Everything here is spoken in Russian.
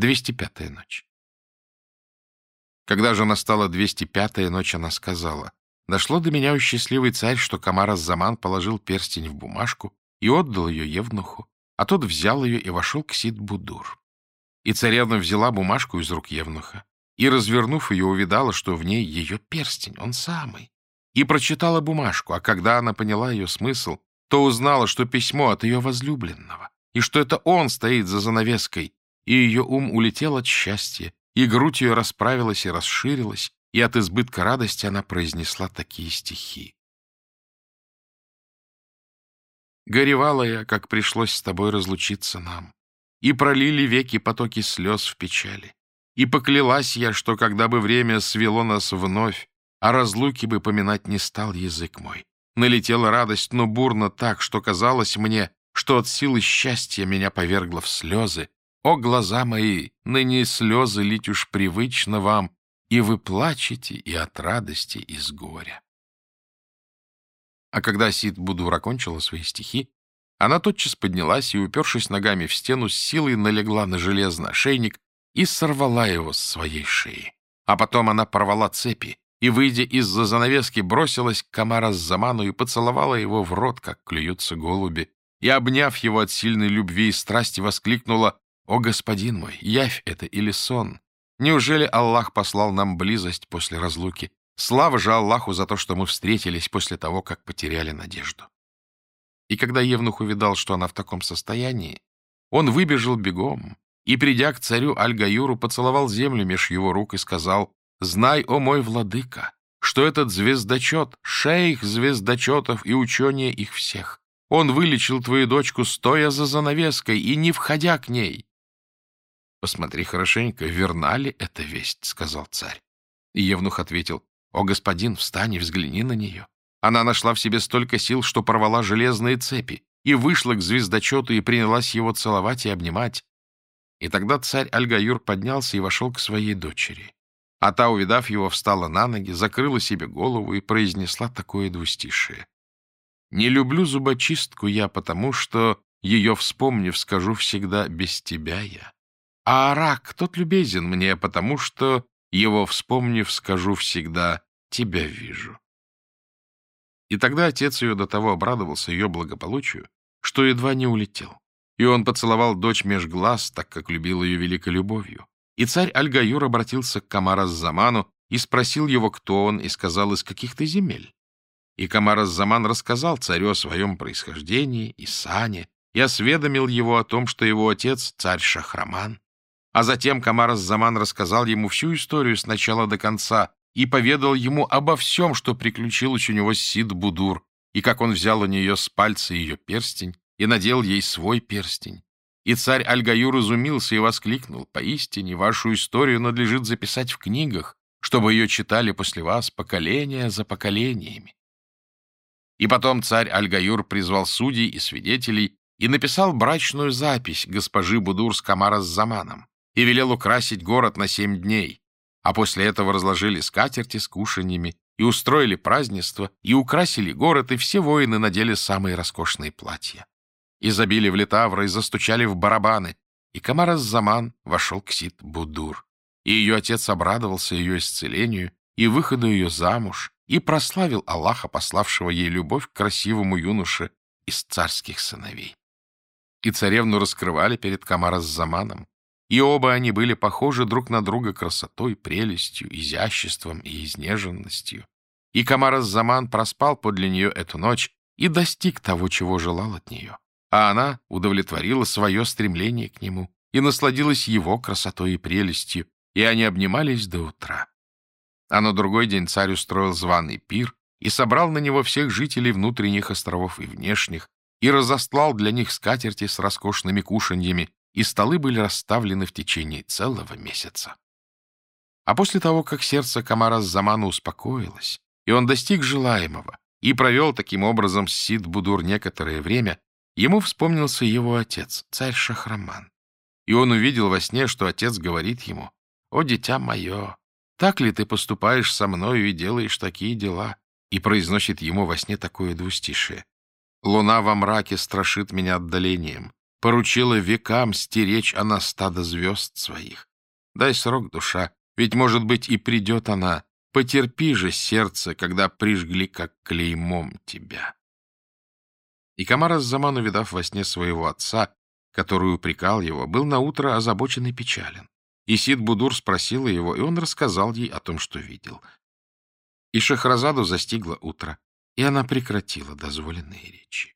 205-я ночь. Когда же настала 205-я ночь, она сказала, «Дошло до меня, у счастливый царь, что Камар заман положил перстень в бумажку и отдал ее Евнуху, а тот взял ее и вошел к Сид-Будур. И царевна взяла бумажку из рук Евнуха и, развернув ее, увидала, что в ней ее перстень, он самый, и прочитала бумажку, а когда она поняла ее смысл, то узнала, что письмо от ее возлюбленного, и что это он стоит за занавеской, и ее ум улетел от счастья, и грудь ее расправилась и расширилась, и от избытка радости она произнесла такие стихи. Горевала я, как пришлось с тобой разлучиться нам, и пролили веки потоки слез в печали. И поклялась я, что когда бы время свело нас вновь, о разлуке бы поминать не стал язык мой. Налетела радость, но бурно так, что казалось мне, что от силы счастья меня повергло в слезы, о, глаза мои, ныне слезы лить уж привычно вам, и вы плачете и от радости, и с горя. А когда Сид Будура кончила свои стихи, она тотчас поднялась и, упершись ногами в стену, с силой налегла на железный ошейник и сорвала его с своей шеи. А потом она порвала цепи и, выйдя из-за занавески, бросилась к Камара Заману и поцеловала его в рот, как клюются голуби, и, обняв его от сильной любви и страсти, воскликнула «О, господин мой, явь это или сон! Неужели Аллах послал нам близость после разлуки? Слава же Аллаху за то, что мы встретились после того, как потеряли надежду!» И когда Евнух увидал, что она в таком состоянии, он выбежал бегом и, придя к царю Аль-Гаюру, поцеловал землю меж его рук и сказал, «Знай, о мой владыка, что этот звездочет, шейх звездочетов и учение их всех. Он вылечил твою дочку, стоя за занавеской и не входя к ней. «Посмотри хорошенько, верна ли эта весть?» — сказал царь. И Евнух ответил, «О, господин, встань и взгляни на нее. Она нашла в себе столько сил, что порвала железные цепи, и вышла к звездочету и принялась его целовать и обнимать. И тогда царь Альгаюр поднялся и вошел к своей дочери. А та, увидав его, встала на ноги, закрыла себе голову и произнесла такое двустишее. «Не люблю зубочистку я, потому что, ее вспомнив, скажу всегда «без тебя я». А рак тот любезен мне, потому что, его вспомнив, скажу всегда «тебя вижу». И тогда отец ее до того обрадовался ее благополучию, что едва не улетел. И он поцеловал дочь меж глаз, так как любил ее великой любовью. И царь Альгаюр обратился к Камараз-Заману и спросил его, кто он, и сказал, из каких ты земель. И Камараз-Заман рассказал царю о своем происхождении и сане, и осведомил его о том, что его отец — царь Шахраман, а затем Камарас Заман рассказал ему всю историю с начала до конца и поведал ему обо всем, что приключилось у него с Сид-Будур, и как он взял у нее с пальца ее перстень и надел ей свой перстень. И царь Аль-Гаюр изумился и воскликнул, «Поистине, вашу историю надлежит записать в книгах, чтобы ее читали после вас поколения за поколениями». И потом царь Аль-Гаюр призвал судей и свидетелей и написал брачную запись госпожи Будур с Камара Заманом и велел украсить город на семь дней, а после этого разложили скатерти с кушаньями и устроили празднество, и украсили город, и все воины надели самые роскошные платья. И забили в летавра, и застучали в барабаны, и Камараз-Заман вошел к Сид-Будур. И ее отец обрадовался ее исцелению и выходу ее замуж, и прославил Аллаха, пославшего ей любовь к красивому юноше из царских сыновей. И царевну раскрывали перед Камараз-Заманом, и оба они были похожи друг на друга красотой, прелестью, изяществом и изнеженностью. И Камар Заман проспал подле нее эту ночь и достиг того, чего желал от нее. А она удовлетворила свое стремление к нему и насладилась его красотой и прелестью, и они обнимались до утра. А на другой день царь устроил званый пир и собрал на него всех жителей внутренних островов и внешних, и разослал для них скатерти с роскошными кушаньями, и столы были расставлены в течение целого месяца. А после того, как сердце комара Замана успокоилось, и он достиг желаемого, и провел таким образом Сид-Будур некоторое время, ему вспомнился его отец, царь Шахраман. И он увидел во сне, что отец говорит ему, «О, дитя мое, так ли ты поступаешь со мною и делаешь такие дела?» И произносит ему во сне такое двустишее. «Луна во мраке страшит меня отдалением поручила векам стеречь она стадо звезд своих. Дай срок, душа, ведь, может быть, и придет она. Потерпи же сердце, когда прижгли, как клеймом тебя. И Камара с заману видав во сне своего отца, который упрекал его, был наутро озабочен и печален. И Сид Будур спросила его, и он рассказал ей о том, что видел. И Шахразаду застигло утро, и она прекратила дозволенные речи.